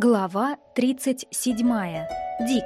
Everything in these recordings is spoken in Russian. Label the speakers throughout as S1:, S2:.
S1: Глава 37. Дик.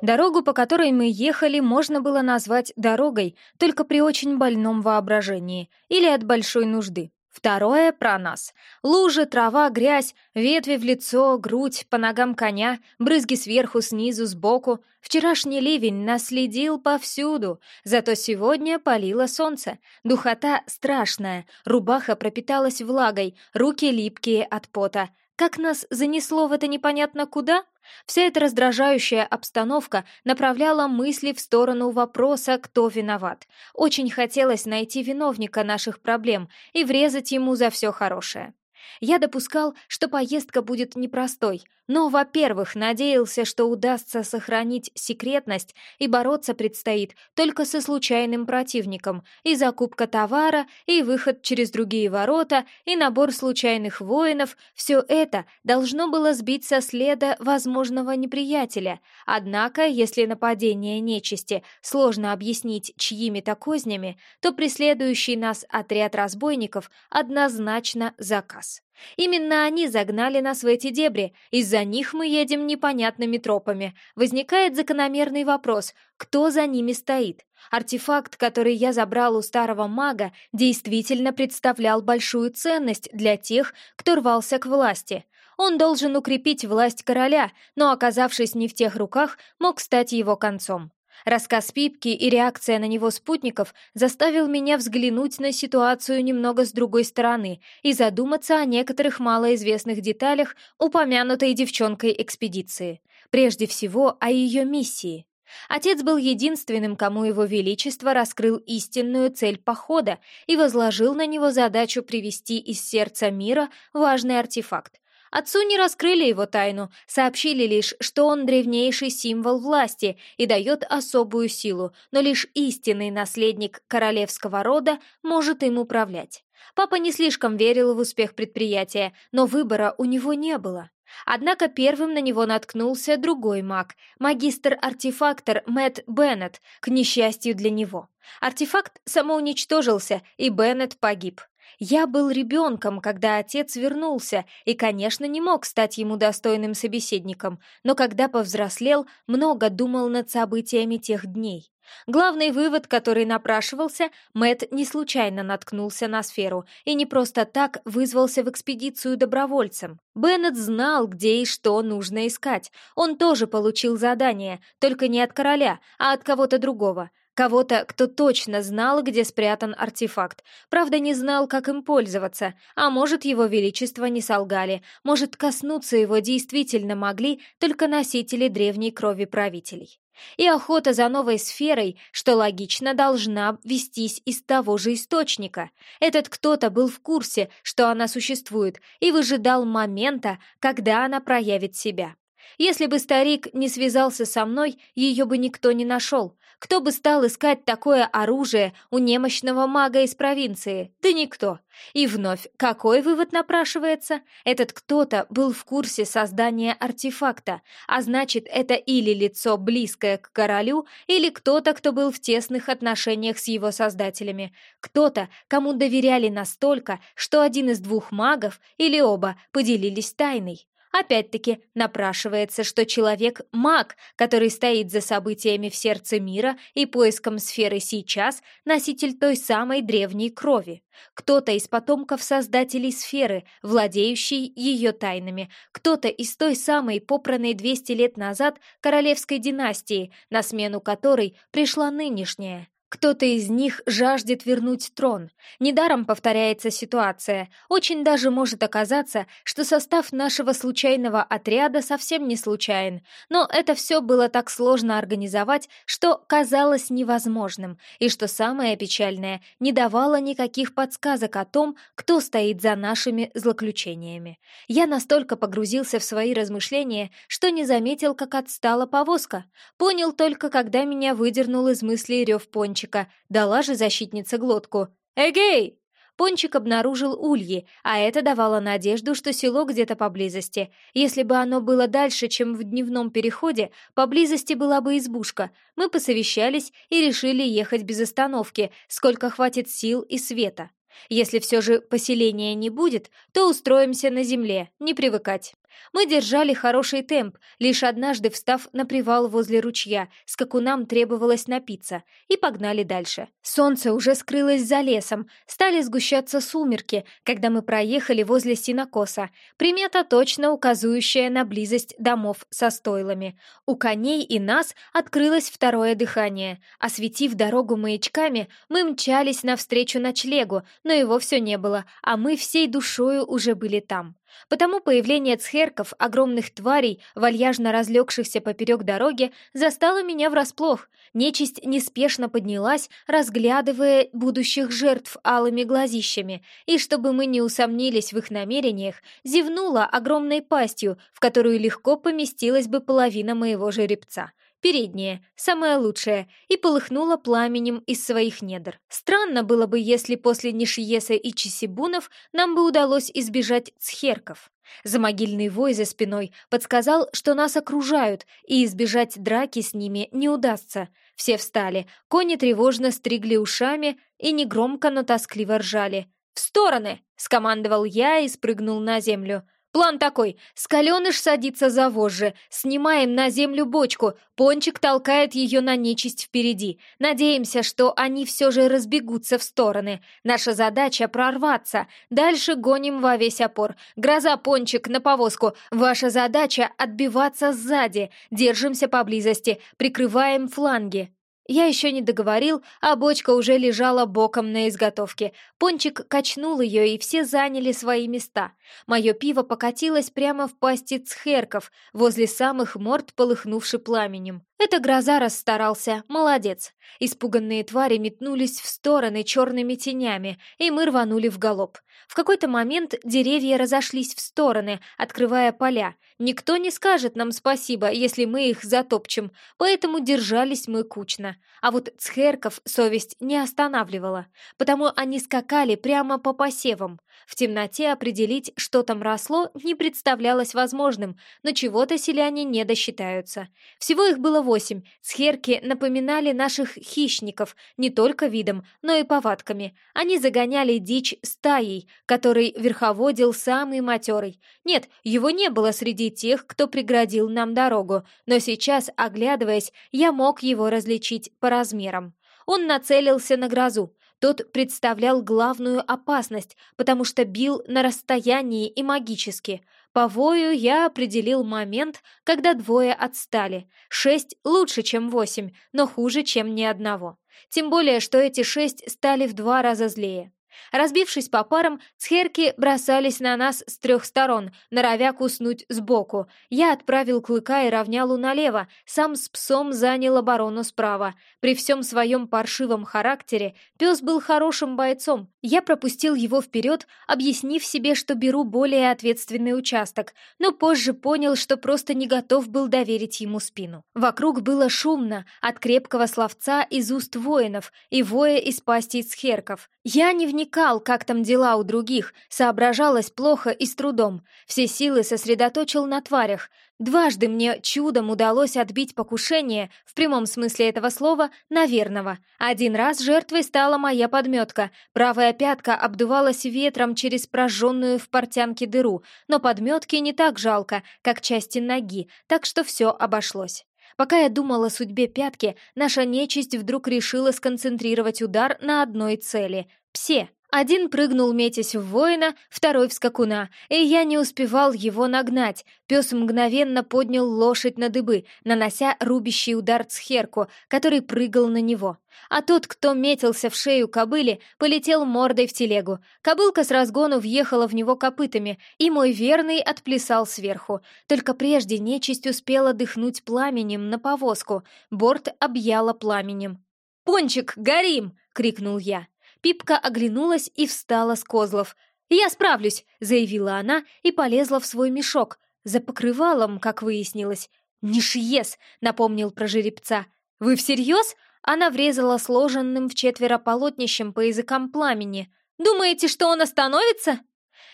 S1: Дорогу, по которой мы ехали, можно было назвать дорогой только при очень больном воображении или от большой нужды. Второе про нас. Лужи, трава, грязь, ветви в лицо, грудь, по ногам коня, брызги сверху, снизу, сбоку. Вчерашний ливень наследил повсюду, зато сегодня палило солнце. Духота страшная, рубаха пропиталась влагой, руки липкие от пота. Как нас занесло в это непонятно куда? Вся эта раздражающая обстановка направляла мысли в сторону вопроса, кто виноват. Очень хотелось найти виновника наших проблем и врезать ему за все хорошее. Я допускал, что поездка будет непростой, но, во-первых, надеялся, что удастся сохранить секретность и бороться предстоит только со случайным противником, и закупка товара, и выход через другие ворота, и набор случайных воинов — все это должно было сбить со следа возможного неприятеля. Однако, если нападение нечисти сложно объяснить чьими-то кознями, то преследующий нас отряд разбойников однозначно заказ. Именно они загнали нас в эти дебри, из-за них мы едем непонятными тропами. Возникает закономерный вопрос, кто за ними стоит? Артефакт, который я забрал у старого мага, действительно представлял большую ценность для тех, кто рвался к власти. Он должен укрепить власть короля, но, оказавшись не в тех руках, мог стать его концом. Рассказ Пипки и реакция на него спутников заставил меня взглянуть на ситуацию немного с другой стороны и задуматься о некоторых малоизвестных деталях упомянутой девчонкой экспедиции. Прежде всего, о ее миссии. Отец был единственным, кому его величество раскрыл истинную цель похода и возложил на него задачу привести из сердца мира важный артефакт, Отцу не раскрыли его тайну, сообщили лишь, что он древнейший символ власти и дает особую силу, но лишь истинный наследник королевского рода может им управлять. Папа не слишком верил в успех предприятия, но выбора у него не было. Однако первым на него наткнулся другой маг, магистр-артефактор Мэтт Беннет, к несчастью для него. Артефакт самоуничтожился, и Беннет погиб. Я был ребенком, когда отец вернулся, и, конечно, не мог стать ему достойным собеседником, но когда повзрослел, много думал над событиями тех дней. Главный вывод, который напрашивался, Мэт не случайно наткнулся на сферу и не просто так вызвался в экспедицию добровольцем. Беннет знал, где и что нужно искать. Он тоже получил задание, только не от короля, а от кого-то другого. Кого-то, кто точно знал, где спрятан артефакт. Правда, не знал, как им пользоваться. А может, его величество не солгали. Может, коснуться его действительно могли только носители древней крови правителей. И охота за новой сферой, что логично, должна вестись из того же источника. Этот кто-то был в курсе, что она существует, и выжидал момента, когда она проявит себя. Если бы старик не связался со мной, ее бы никто не нашел. Кто бы стал искать такое оружие у немощного мага из провинции? Да никто. И вновь, какой вывод напрашивается? Этот кто-то был в курсе создания артефакта, а значит, это или лицо близкое к королю, или кто-то, кто был в тесных отношениях с его создателями. Кто-то, кому доверяли настолько, что один из двух магов или оба поделились тайной. Опять-таки напрашивается, что человек — маг, который стоит за событиями в сердце мира и поиском сферы сейчас, носитель той самой древней крови. Кто-то из потомков создателей сферы, владеющий ее тайнами, кто-то из той самой попранной 200 лет назад королевской династии, на смену которой пришла нынешняя. Кто-то из них жаждет вернуть трон. Недаром повторяется ситуация. Очень даже может оказаться, что состав нашего случайного отряда совсем не случайен. Но это все было так сложно организовать, что казалось невозможным. И что самое печальное, не давало никаких подсказок о том, кто стоит за нашими злоключениями. Я настолько погрузился в свои размышления, что не заметил, как отстала повозка. Понял только, когда меня выдернул из мыслей рев пончика Пончика, дала же защитница глотку. «Эгей!» Пончик обнаружил ульи, а это давало надежду, что село где-то поблизости. Если бы оно было дальше, чем в дневном переходе, поблизости была бы избушка. Мы посовещались и решили ехать без остановки, сколько хватит сил и света. Если все же поселения не будет, то устроимся на земле, не привыкать. Мы держали хороший темп, лишь однажды встав на привал возле ручья, скакунам требовалось напиться, и погнали дальше. Солнце уже скрылось за лесом, стали сгущаться сумерки, когда мы проехали возле синокоса, примета точно указывающая на близость домов со стойлами. У коней и нас открылось второе дыхание. Осветив дорогу маячками, мы мчались навстречу ночлегу, но его все не было, а мы всей душою уже были там. Потому появление цхерков, огромных тварей, вальяжно разлегшихся поперек дороги, застало меня врасплох. Нечисть неспешно поднялась, разглядывая будущих жертв алыми глазищами, и, чтобы мы не усомнились в их намерениях, зевнула огромной пастью, в которую легко поместилась бы половина моего жеребца — передняя, самая лучшая, и полыхнула пламенем из своих недр. Странно было бы, если после Нишиеса и Чисибунов нам бы удалось избежать цхерков. Замогильный вой за спиной подсказал, что нас окружают, и избежать драки с ними не удастся. Все встали, кони тревожно стригли ушами и негромко, но тоскливо ржали. «В стороны!» — скомандовал я и спрыгнул на землю. План такой. Скаленыш садится за вожжи, снимаем на землю бочку, Пончик толкает ее на нечисть впереди. Надеемся, что они все же разбегутся в стороны. Наша задача — прорваться. Дальше гоним во весь опор. Гроза, Пончик, на повозку. Ваша задача — отбиваться сзади. Держимся поблизости, прикрываем фланги. Я еще не договорил, а бочка уже лежала боком на изготовке. Пончик качнул ее, и все заняли свои места. Мое пиво покатилось прямо в пасти цхерков, возле самых морд полыхнувши пламенем. Это гроза расстарался, молодец. Испуганные твари метнулись в стороны черными тенями, и мы рванули в галоп. В какой-то момент деревья разошлись в стороны, открывая поля. Никто не скажет нам спасибо, если мы их затопчем, поэтому держались мы кучно. А вот цхерков совесть не останавливала, потому они скакали прямо по посевам. В темноте определить, что там росло, не представлялось возможным, но чего-то селяне не досчитаются. Всего их было восемь. Цхерки напоминали наших хищников не только видом, но и повадками. Они загоняли дичь стаей, который верховодил самый матерый. Нет, его не было среди тех, кто преградил нам дорогу, но сейчас, оглядываясь, я мог его различить по размерам. Он нацелился на грозу. Тот представлял главную опасность, потому что бил на расстоянии и магически. По вою я определил момент, когда двое отстали. Шесть лучше, чем восемь, но хуже, чем ни одного. Тем более, что эти шесть стали в два раза злее. Разбившись по парам, цхерки бросались на нас с трех сторон, норовя куснуть сбоку. Я отправил клыка и равнялу налево, сам с псом занял оборону справа. При всем своем паршивом характере пес был хорошим бойцом. Я пропустил его вперед, объяснив себе, что беру более ответственный участок, но позже понял, что просто не готов был доверить ему спину. Вокруг было шумно от крепкого словца из уст воинов и воя из пасти цхерков. Я не вникал, как там дела у других, соображалось плохо и с трудом. Все силы сосредоточил на тварях. Дважды мне чудом удалось отбить покушение, в прямом смысле этого слова, на. Один раз жертвой стала моя подметка. Правая пятка обдувалась ветром через прожженную в портянке дыру, но подметки не так жалко, как части ноги, так что все обошлось. Пока я думала о судьбе пятки, наша нечисть вдруг решила сконцентрировать удар на одной цели — псе. Один прыгнул, метясь в воина, второй в скакуна, и я не успевал его нагнать. Пес мгновенно поднял лошадь на дыбы, нанося рубящий удар цхерку, который прыгал на него. А тот, кто метился в шею кобыли, полетел мордой в телегу. Кобылка с разгону въехала в него копытами, и мой верный отплясал сверху. Только прежде нечисть успела дыхнуть пламенем на повозку. Борт объяла пламенем. «Пончик, горим!» — крикнул я. Пипка оглянулась и встала с козлов. «Я справлюсь!» — заявила она и полезла в свой мешок. За покрывалом, как выяснилось. «Нишиес!» — напомнил про жеребца. «Вы всерьез?» Она врезала сложенным в четверо полотнищем по языкам пламени. «Думаете, что он остановится?»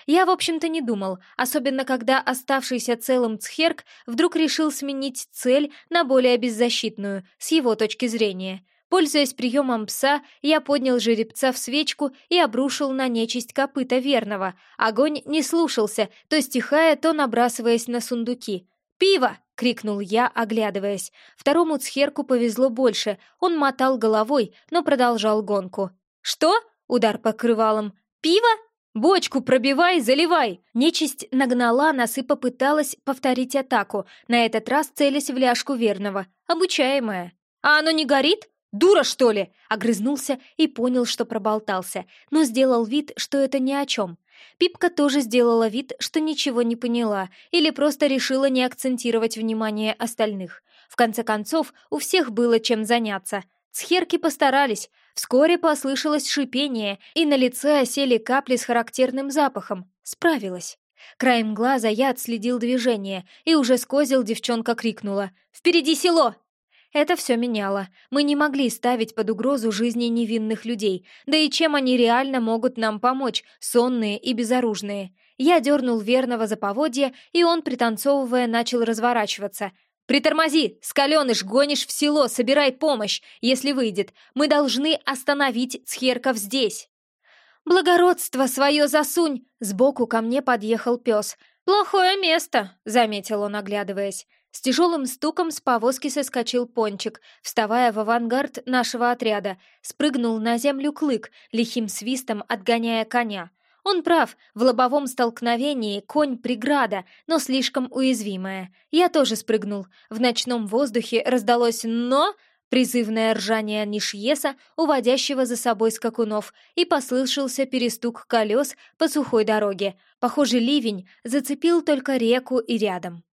S1: Я, в общем-то, не думал, особенно когда оставшийся целым Цхерк вдруг решил сменить цель на более беззащитную, с его точки зрения. Пользуясь приемом пса, я поднял жеребца в свечку и обрушил на нечисть копыта верного. Огонь не слушался, то стихая, то набрасываясь на сундуки. «Пиво!» — крикнул я, оглядываясь. Второму цхерку повезло больше. Он мотал головой, но продолжал гонку. «Что?» — удар покрывалом. «Пиво?» «Бочку пробивай, заливай!» Нечисть нагнала нас и попыталась повторить атаку, на этот раз целясь в ляжку верного, обучаемая. «А оно не горит? Дура, что ли?» Огрызнулся и понял, что проболтался, но сделал вид, что это ни о чем. Пипка тоже сделала вид, что ничего не поняла или просто решила не акцентировать внимание остальных. В конце концов, у всех было чем заняться. Схерки постарались, Вскоре послышалось шипение, и на лице осели капли с характерным запахом. Справилась. Краем глаза я отследил движение, и уже скозил девчонка крикнула «Впереди село!». Это все меняло. Мы не могли ставить под угрозу жизни невинных людей, да и чем они реально могут нам помочь, сонные и безоружные. Я дернул верного за поводья, и он, пританцовывая, начал разворачиваться. «Притормози! Скаленыш, гонишь в село, собирай помощь, если выйдет. Мы должны остановить Цхерков здесь!» «Благородство свое засунь!» Сбоку ко мне подъехал пес. «Плохое место!» — заметил он, оглядываясь. С тяжелым стуком с повозки соскочил пончик, вставая в авангард нашего отряда. Спрыгнул на землю клык, лихим свистом отгоняя коня. Он прав, в лобовом столкновении конь преграда, но слишком уязвимая. Я тоже спрыгнул. В ночном воздухе раздалось «но», призывное ржание Нишьеса, уводящего за собой скакунов, и послышался перестук колес по сухой дороге. Похоже, ливень зацепил только реку и рядом.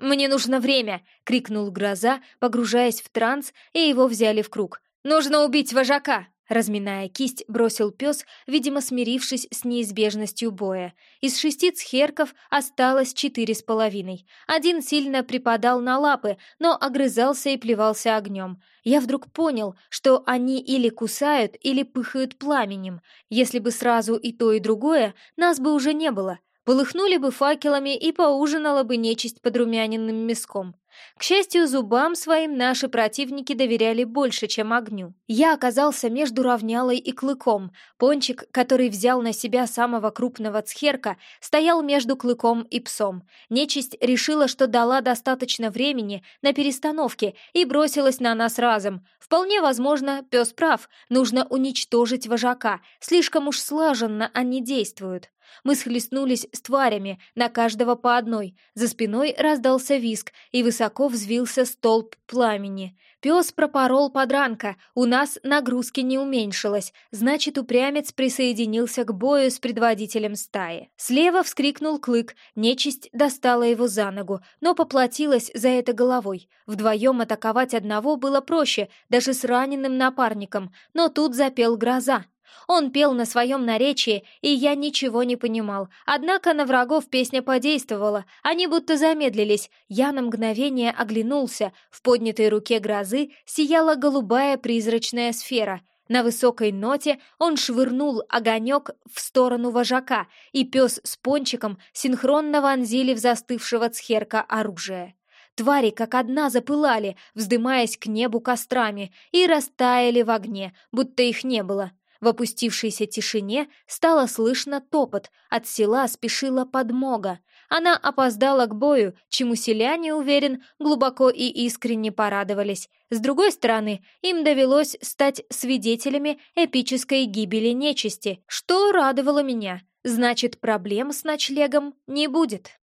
S1: «Мне нужно время!» — крикнул гроза, погружаясь в транс, и его взяли в круг. «Нужно убить вожака!» Разминая кисть, бросил пес, видимо, смирившись с неизбежностью боя. Из шести цхерков осталось четыре с половиной. Один сильно припадал на лапы, но огрызался и плевался огнем. Я вдруг понял, что они или кусают, или пыхают пламенем. Если бы сразу и то, и другое, нас бы уже не было. Полыхнули бы факелами и поужинала бы нечисть подрумяненным мяском. К счастью, зубам своим наши противники доверяли больше, чем огню. Я оказался между равнялой и клыком. Пончик, который взял на себя самого крупного цхерка, стоял между клыком и псом. Нечисть решила, что дала достаточно времени на перестановке и бросилась на нас разом. Вполне возможно, пес прав, нужно уничтожить вожака. Слишком уж слаженно они действуют. Мы схлестнулись с тварями, на каждого по одной. За спиной раздался виск, и высоко взвился столб пламени. Пес пропорол подранка, у нас нагрузки не уменьшилось, значит, упрямец присоединился к бою с предводителем стаи. Слева вскрикнул клык, нечисть достала его за ногу, но поплатилась за это головой. Вдвоем атаковать одного было проще, даже с раненым напарником, но тут запел гроза. Он пел на своем наречии, и я ничего не понимал. Однако на врагов песня подействовала, они будто замедлились. Я на мгновение оглянулся. В поднятой руке грозы сияла голубая призрачная сфера. На высокой ноте он швырнул огонек в сторону вожака, и пес с пончиком синхронно вонзили в застывшего цхерка оружие. Твари как одна запылали, вздымаясь к небу кострами, и растаяли в огне, будто их не было. В опустившейся тишине стало слышно топот, от села спешила подмога. Она опоздала к бою, чему селяне, уверен, глубоко и искренне порадовались. С другой стороны, им довелось стать свидетелями эпической гибели нечисти, что радовало меня. Значит, проблем с ночлегом не будет.